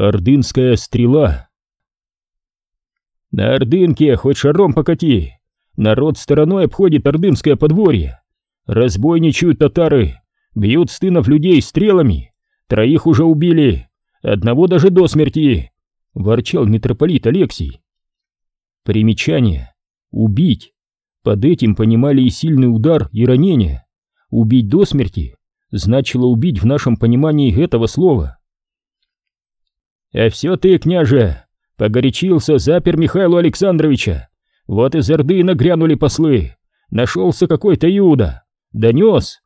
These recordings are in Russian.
Ордынская стрела. На Ордынке хоть шаром покати. Народ стороной обходит Ордынское подворье. Разбойничают татары, бьют стынов людей стрелами. Троих уже убили, одного даже до смерти, ворчал митрополит Алексий. Примечание. Убить. Под этим понимали и сильный удар, и ранение. Убить до смерти значило убить в нашем понимании этого слова. «А все ты, княже, погорячился, запер Михаилу Александровича. Вот из Орды нагрянули послы. Нашелся какой-то Иуда. Донес».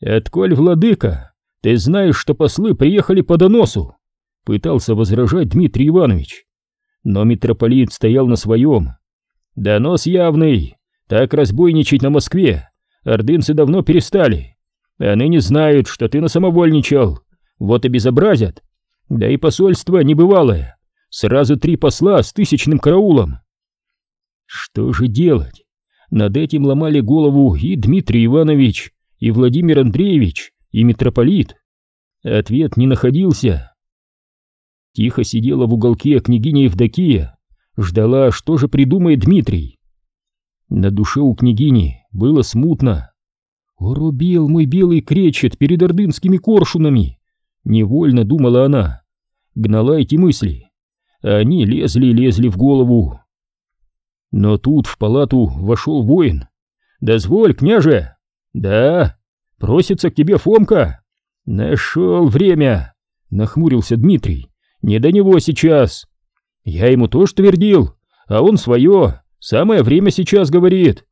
«Отколь, владыка, ты знаешь, что послы приехали по доносу?» Пытался возражать Дмитрий Иванович. Но митрополит стоял на своем. «Донос явный. Так разбойничать на Москве. Ордынцы давно перестали. Они не знают, что ты насамовольничал. Вот и безобразят. Да и посольство небывалое. Сразу три посла с тысячным караулом. Что же делать? Над этим ломали голову и Дмитрий Иванович, и Владимир Андреевич, и митрополит. Ответ не находился. Тихо сидела в уголке княгиня Евдокия, ждала, что же придумает Дмитрий. На душе у княгини было смутно. «Урубил мой белый кречет перед ордынскими коршунами!» Невольно думала она. Гнала эти мысли. Они лезли и лезли в голову. Но тут в палату вошел воин. «Дозволь, княже!» «Да, просится к тебе Фомка!» «Нашел время!» — нахмурился Дмитрий. «Не до него сейчас!» «Я ему тоже твердил, а он свое, самое время сейчас говорит!»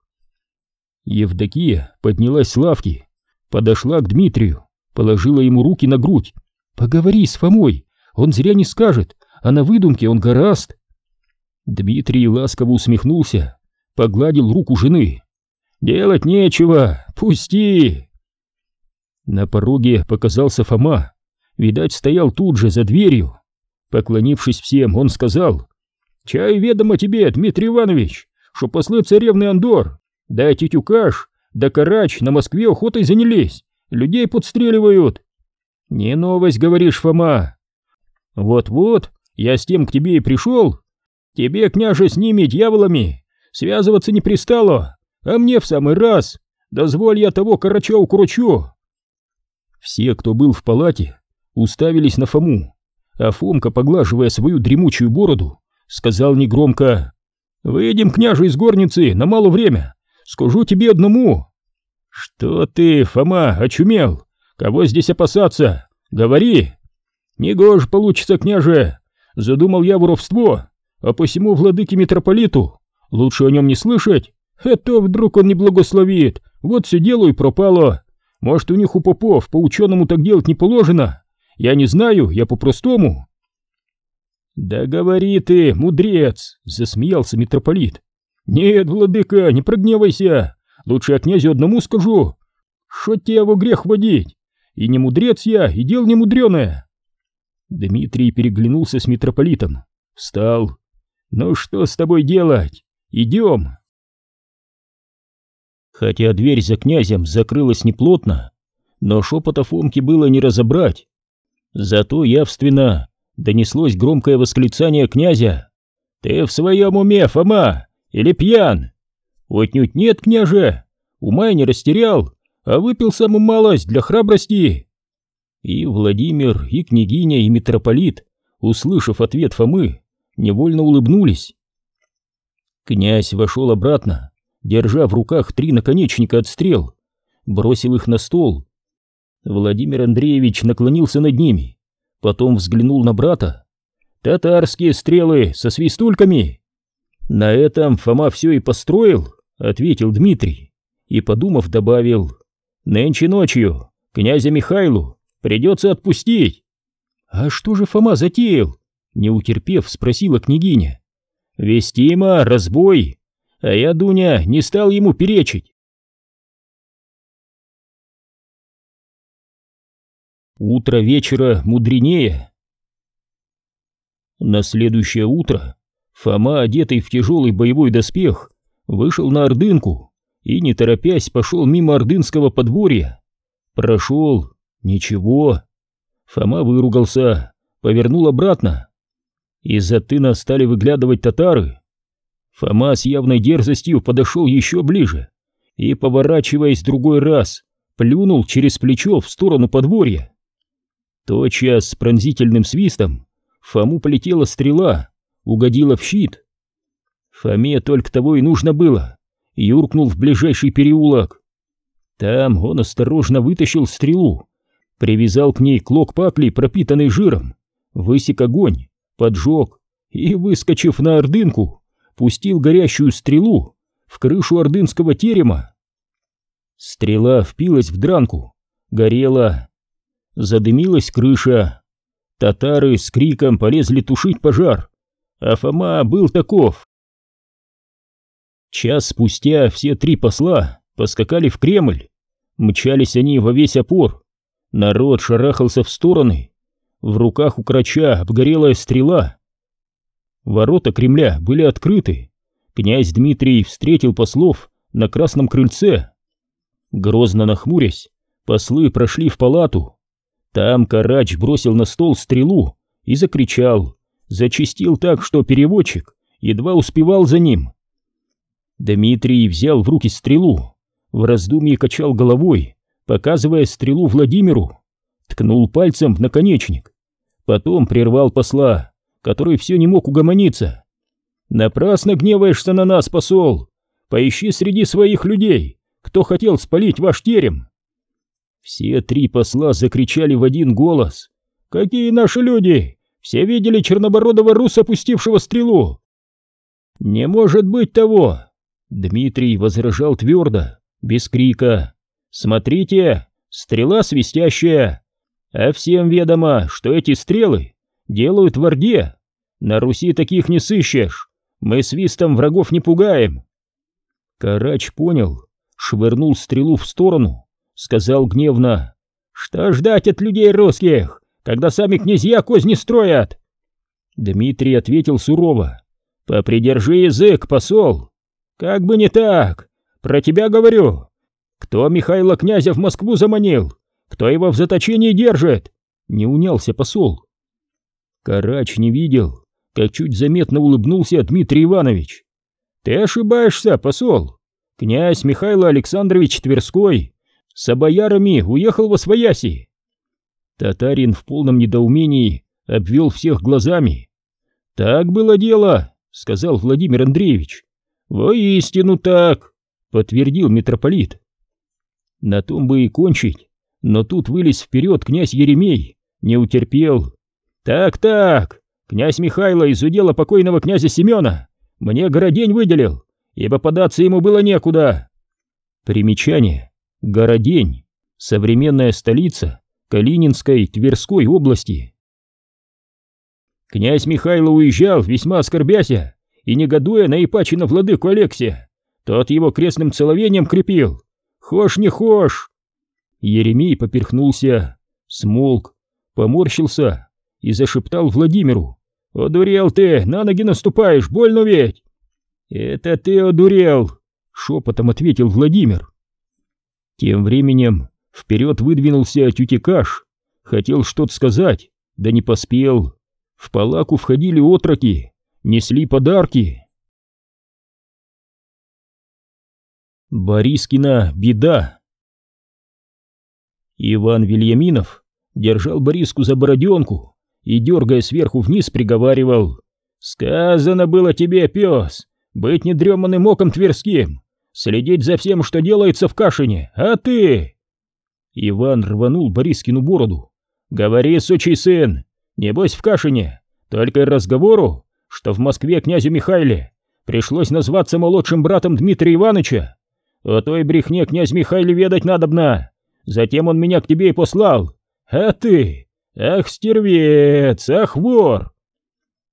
Евдокия поднялась с лавки, подошла к Дмитрию, положила ему руки на грудь. «Поговори с Фомой, он зря не скажет, а на выдумке он гораст!» Дмитрий ласково усмехнулся, погладил руку жены. «Делать нечего, пусти!» На пороге показался Фома, видать, стоял тут же, за дверью. Поклонившись всем, он сказал, «Чай ведомо тебе, Дмитрий Иванович, что послы царевны Андор да Тютюкаш, да Карач на Москве охотой занялись, людей подстреливают. Не новость, говоришь, Фома. Вот-вот, я с тем к тебе и пришел. Тебе, княже, с ними, дьяволами, связываться не пристало, а мне в самый раз. Дозволь я того Карача укручу. Все, кто был в палате, уставились на Фому, а Фомка, поглаживая свою дремучую бороду, сказал негромко «Выйдем, княже, из горницы на мало время, Скажу тебе одному. Что ты, Фома, очумел? Кого здесь опасаться? Говори. Негоже получится, княже. Задумал я воровство, а посему владыке митрополиту лучше о нем не слышать. Это вдруг он не благословит. Вот все дело и пропало. Может, у них у попов по ученому так делать не положено? Я не знаю, я по-простому. Да говори ты, мудрец, засмеялся митрополит. «Нет, владыка, не прогневайся, лучше я князю одному скажу, что тебе во грех водить, и не мудрец я, и дел не мудреное». Дмитрий переглянулся с митрополитом, встал. «Ну что с тобой делать? Идем!» Хотя дверь за князем закрылась неплотно, но шепота Фомки было не разобрать. Зато явственно донеслось громкое восклицание князя. «Ты в своем уме, Фома? Или пьян? Отнюдь нет, княже, ума не растерял, а выпил самую малость для храбрости. И Владимир, и княгиня, и митрополит, услышав ответ Фомы, невольно улыбнулись. Князь вошел обратно, держа в руках три наконечника от стрел, бросил их на стол. Владимир Андреевич наклонился над ними, потом взглянул на брата. «Татарские стрелы со свистульками!» «На этом Фома все и построил», — ответил Дмитрий. И, подумав, добавил, «Нынче ночью князя Михайлу придется отпустить». «А что же Фома затеял?» — не утерпев, спросила княгиня. «Вестима, разбой, а я, Дуня, не стал ему перечить». Утро вечера мудренее. На следующее утро Фома, одетый в тяжелый боевой доспех, вышел на Ордынку и, не торопясь, пошел мимо Ордынского подворья. Прошел. Ничего. Фома выругался, повернул обратно. Из-за тына стали выглядывать татары. Фома с явной дерзостью подошел еще ближе и, поворачиваясь другой раз, плюнул через плечо в сторону подворья. Тотчас с пронзительным свистом Фому полетела стрела, угодила в щит. Фоме только того и нужно было. Юркнул в ближайший переулок. Там он осторожно вытащил стрелу, привязал к ней клок пакли, пропитанный жиром, высек огонь, поджег и, выскочив на ордынку, пустил горящую стрелу в крышу ордынского терема. Стрела впилась в дранку, горела, задымилась крыша. Татары с криком полезли тушить пожар, а Фома был таков. Час спустя все три посла поскакали в Кремль. Мчались они во весь опор. Народ шарахался в стороны. В руках у крача обгорелая стрела. Ворота Кремля были открыты. Князь Дмитрий встретил послов на красном крыльце. Грозно нахмурясь, послы прошли в палату. Там Карач бросил на стол стрелу и закричал, зачистил так, что переводчик едва успевал за ним. Дмитрий взял в руки стрелу, в раздумье качал головой, показывая стрелу Владимиру, ткнул пальцем в наконечник, потом прервал посла, который все не мог угомониться. «Напрасно гневаешься на нас, посол! Поищи среди своих людей, кто хотел спалить ваш терем!» Все три посла закричали в один голос. «Какие наши люди? Все видели чернобородого руса, пустившего стрелу!» «Не может быть того!» Дмитрий возражал твердо, без крика. «Смотрите, стрела свистящая! А всем ведомо, что эти стрелы делают в Орде. На Руси таких не сыщешь. Мы свистом врагов не пугаем!» Карач понял, швырнул стрелу в сторону, сказал гневно. «Что ждать от людей русских, когда сами князья козни строят?» Дмитрий ответил сурово. «Попридержи язык, посол! Как бы не так! Про тебя говорю! Кто Михаила князя в Москву заманил? Кто его в заточении держит?» Не унялся посол. Карач не видел, как чуть заметно улыбнулся Дмитрий Иванович. «Ты ошибаешься, посол! Князь Михаил Александрович Тверской с боярами уехал во свояси. Татарин в полном недоумении обвел всех глазами. «Так было дело», — сказал Владимир Андреевич. «Воистину так», — подтвердил митрополит. На том бы и кончить, но тут вылез вперед князь Еремей, не утерпел. «Так-так, князь Михайло из удела покойного князя Семена мне городень выделил, ибо податься ему было некуда». Примечание. Городень, современная столица Калининской Тверской области. Князь Михайло уезжал, весьма оскорбяся, и негодуя на Ипачина владыку Алексия. Тот его крестным целовением крепил. Хошь не хошь. Еремей поперхнулся, смолк, поморщился и зашептал Владимиру. «Одурел ты, на ноги наступаешь, больно ведь!» «Это ты одурел!» — шепотом ответил Владимир. Тем временем вперед выдвинулся тютикаш, хотел что-то сказать, да не поспел. В палаку входили отроки, несли подарки. Борискина беда. Иван Вильяминов держал Бориску за бороденку и, дергая сверху вниз, приговаривал «Сказано было тебе, пес, быть недреманным оком тверским, следить за всем, что делается в Кашине, а ты...» Иван рванул Борискину бороду. «Говори, сучий сын, небось в Кашине, только и разговору, что в Москве князю Михайле пришлось назваться молодшим братом Дмитрия Ивановича. О той брехне князь Михайле ведать надобно. Затем он меня к тебе и послал. А ты? Ах, стервец, ах, вор!»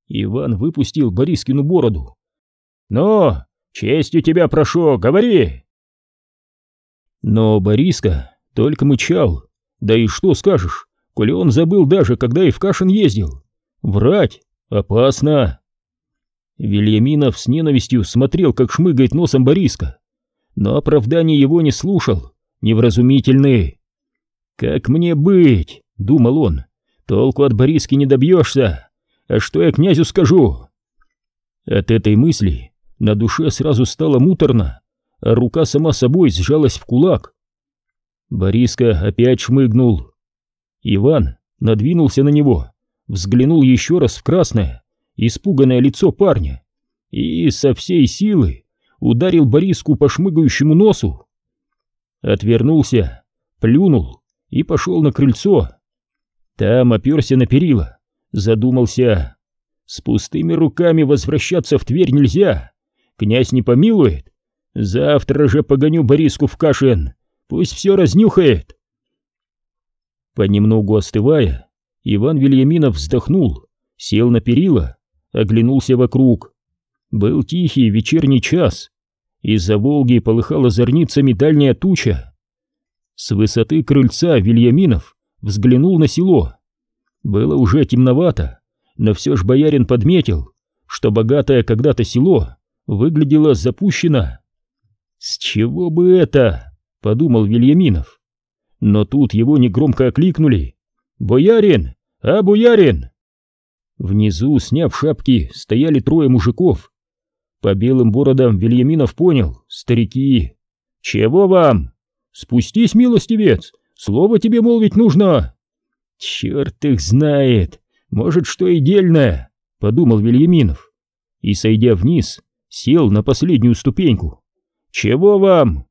Иван выпустил Борискину бороду. «Ну, Честью тебя прошу, говори!» Но Бориска только мычал. Да и что скажешь, коли он забыл даже, когда и в Кашин ездил. Врать опасно. Вильяминов с ненавистью смотрел, как шмыгает носом Бориска, но оправдание его не слушал, невразумительный. «Как мне быть?» — думал он. Толку от Бориски не добьешься. А что я князю скажу? От этой мысли на душе сразу стало муторно, а рука сама собой сжалась в кулак. Бориска опять шмыгнул. Иван надвинулся на него, взглянул еще раз в красное, испуганное лицо парня и со всей силы ударил Бориску по шмыгающему носу. Отвернулся, плюнул и пошел на крыльцо. Там оперся на перила, задумался. С пустыми руками возвращаться в Тверь нельзя. Князь не помилует. Завтра же погоню Бориску в Кашин. Пусть все разнюхает. Понемногу остывая, Иван Вильяминов вздохнул, сел на перила, оглянулся вокруг. Был тихий вечерний час. Из-за Волги полыхала зорницами дальняя туча. С высоты крыльца Вильяминов взглянул на село. Было уже темновато, но все ж боярин подметил, что богатое когда-то село выглядело запущено. «С чего бы это?» — подумал Вильяминов. Но тут его негромко окликнули. «Боярин! А, боярин!» Внизу, сняв шапки, стояли трое мужиков. По белым бородам Вильяминов понял, старики. «Чего вам?» «Спустись, милостивец, слово тебе молвить нужно!» «Черт их знает! Может, что и дельное!» — подумал Вильяминов. И, сойдя вниз, сел на последнюю ступеньку. «Чего вам?»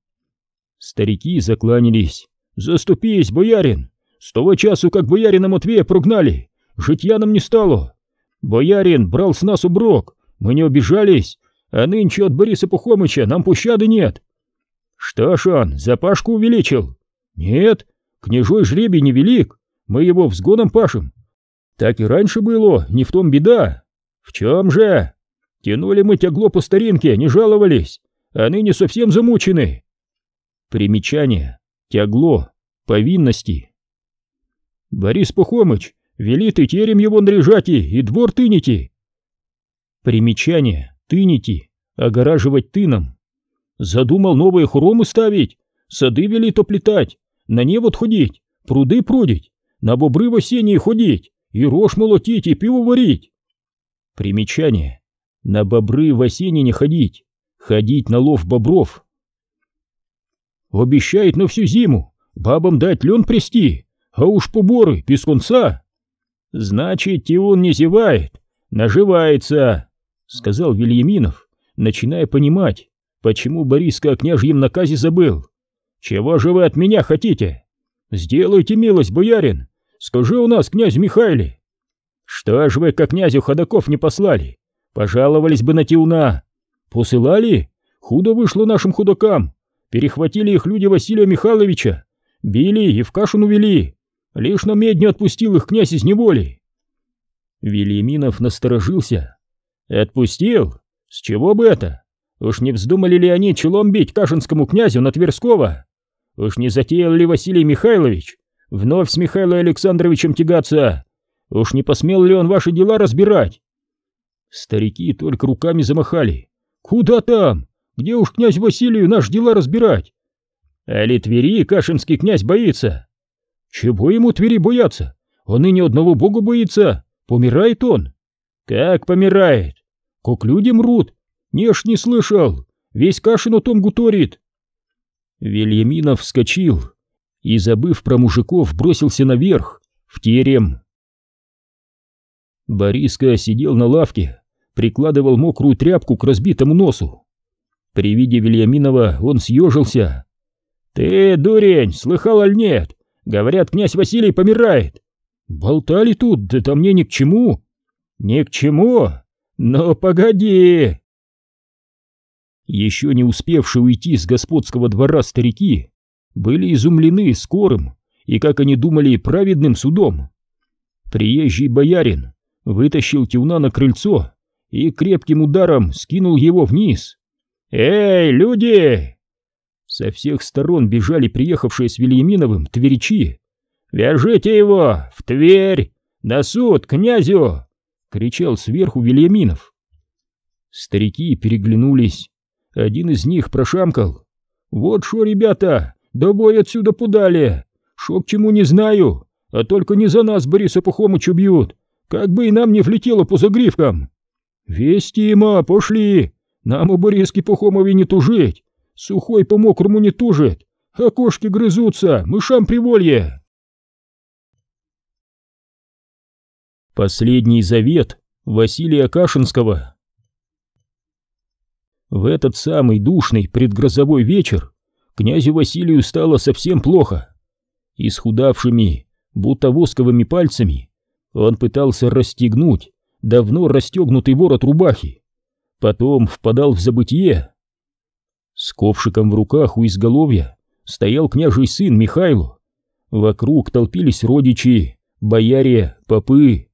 Старики закланялись. «Заступись, боярин! С того часу, как боярина Матвея прогнали, житья нам не стало. Боярин брал с нас уброк, мы не обижались, а нынче от Бориса Пухомыча нам пощады нет». «Что ж он, запашку увеличил?» «Нет, княжой жребий невелик, мы его взгоном пашем. Так и раньше было, не в том беда. В чем же? Тянули мы тягло по старинке, не жаловались, а ныне совсем замучены. Примечание. Тягло. Повинности. Борис Пухомыч, велит и терем его наряжать и двор тынете. Примечание. Тынете. Огораживать тыном. Задумал новые хоромы ставить, сады велит оплетать, на невод ходить, пруды прудить, на бобры в осенние ходить, и рожь молотить, и пиво варить. Примечание. На бобры в осенне не ходить, ходить на лов бобров. Обещает на всю зиму бабам дать лен прести, а уж поборы без конца. Значит, Тиун не зевает, наживается, сказал Вильяминов, начиная понимать, почему Бориска о княжьем наказе забыл. Чего же вы от меня хотите? Сделайте милость, боярин, скажи у нас князь Михайле. Что ж вы к князю ходаков не послали? Пожаловались бы на Тиуна. Посылали? Худо вышло нашим худакам. Перехватили их люди Василия Михайловича, били и в кашу увели. Лишь на медню отпустил их князь из неволи. Велиминов насторожился. Отпустил? С чего бы это? Уж не вздумали ли они челом бить кашинскому князю на Тверского? Уж не затеял ли Василий Михайлович вновь с Михаилом Александровичем тягаться? Уж не посмел ли он ваши дела разбирать? Старики только руками замахали. Куда там? Где уж князь Василию наш дела разбирать? А ли Твери кашинский князь боится? Чего ему Твери бояться? Он и ни одного бога боится. Помирает он. Как помирает? Как люди мрут. Не ж не слышал. Весь Кашин о том гуторит. Вильяминов вскочил и, забыв про мужиков, бросился наверх, в терем. Бориска сидел на лавке, прикладывал мокрую тряпку к разбитому носу. При виде Вильяминова он съежился. «Ты, дурень, слыхал аль нет? Говорят, князь Василий помирает». «Болтали тут, да там мне ни к чему». «Ни к чему? Но погоди!» Еще не успевшие уйти с господского двора старики были изумлены скорым и, как они думали, праведным судом. Приезжий боярин вытащил Тюна на крыльцо и крепким ударом скинул его вниз. «Эй, люди!» Со всех сторон бежали приехавшие с Вильяминовым тверичи. «Вяжите его! В Тверь! На суд, князю!» — кричал сверху Вильяминов. Старики переглянулись. Один из них прошамкал. «Вот шо, ребята, да бой отсюда подали! Шо к чему не знаю, а только не за нас Бориса Пухомыча бьют, как бы и нам не влетело по загривкам. Вестима, пошли, нам у Бориски Пухомове не тужить, сухой по мокрому не тужит, а кошки грызутся, мышам приволье. Последний завет Василия Кашинского В этот самый душный предгрозовой вечер князю Василию стало совсем плохо. Исхудавшими, будто восковыми пальцами он пытался расстегнуть давно расстегнутый ворот рубахи, потом впадал в забытье. С ковшиком в руках у изголовья стоял княжий сын Михайло. Вокруг толпились родичи, бояре, попы.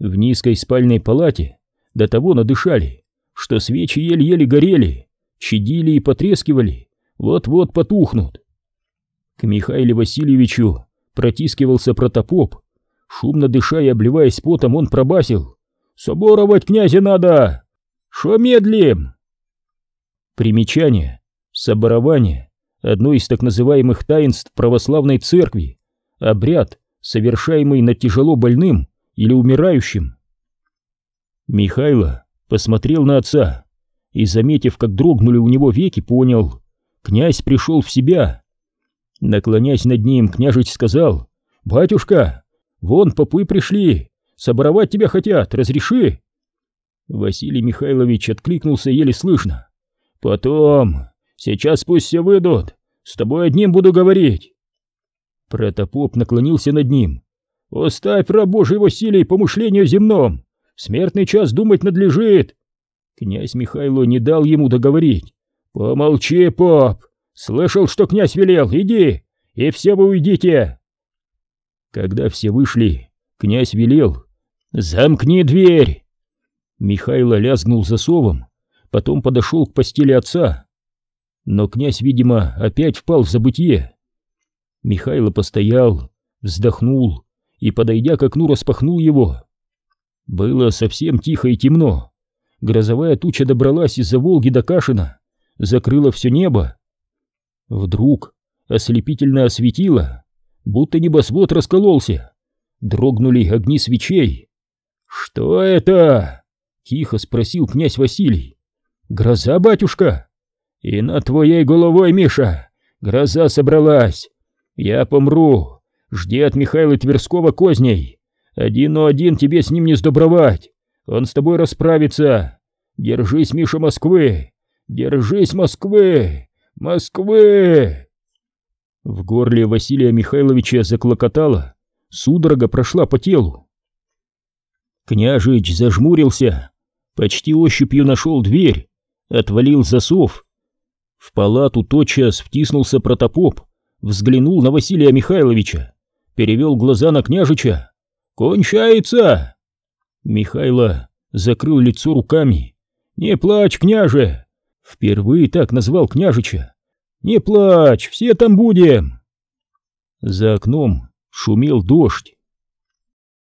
В низкой спальной палате до того надышали, что свечи еле-еле горели, чадили и потрескивали, вот-вот потухнут. К Михаилу Васильевичу протискивался протопоп. Шумно дыша и обливаясь потом, он пробасил. «Соборовать князя надо! Шо медлим?» Примечание. Соборование — одно из так называемых таинств православной церкви, обряд, совершаемый над тяжело больным или умирающим. Михайло посмотрел на отца и, заметив, как дрогнули у него веки, понял — князь пришел в себя. Наклонясь над ним, княжич сказал, «Батюшка, вон попы пришли, соборовать тебя хотят, разреши!» Василий Михайлович откликнулся еле слышно. «Потом, сейчас пусть все выйдут, с тобой одним буду говорить!» Протопоп наклонился над ним. «Оставь, раб Божий Василий, помышление земном! Смертный час думать надлежит!» Князь Михайло не дал ему договорить. «Помолчи, поп! Слышал, что князь велел, иди, и все вы уйдите. Когда все вышли, князь велел, замкни дверь. Михайло лязгнул засовом, потом подошел к постели отца. Но князь, видимо, опять впал в забытье. Михайло постоял, вздохнул и, подойдя к окну, распахнул его. Было совсем тихо и темно. Грозовая туча добралась из-за Волги до Кашина, закрыла все небо, Вдруг ослепительно осветило, будто небосвод раскололся. Дрогнули огни свечей. «Что это?» — тихо спросил князь Василий. «Гроза, батюшка?» «И над твоей головой, Миша, гроза собралась. Я помру. Жди от Михаила Тверского козней. Один на один тебе с ним не сдобровать. Он с тобой расправится. Держись, Миша, Москвы. Держись, Москвы. Москвы!» В горле Василия Михайловича заклокотало, судорога прошла по телу. Княжич зажмурился, почти ощупью нашел дверь, отвалил засов. В палату тотчас втиснулся протопоп, взглянул на Василия Михайловича, перевел глаза на княжича. «Кончается!» Михайло закрыл лицо руками. «Не плачь, княже! Впервые так назвал княжича. «Не плачь, все там будем!» За окном шумел дождь.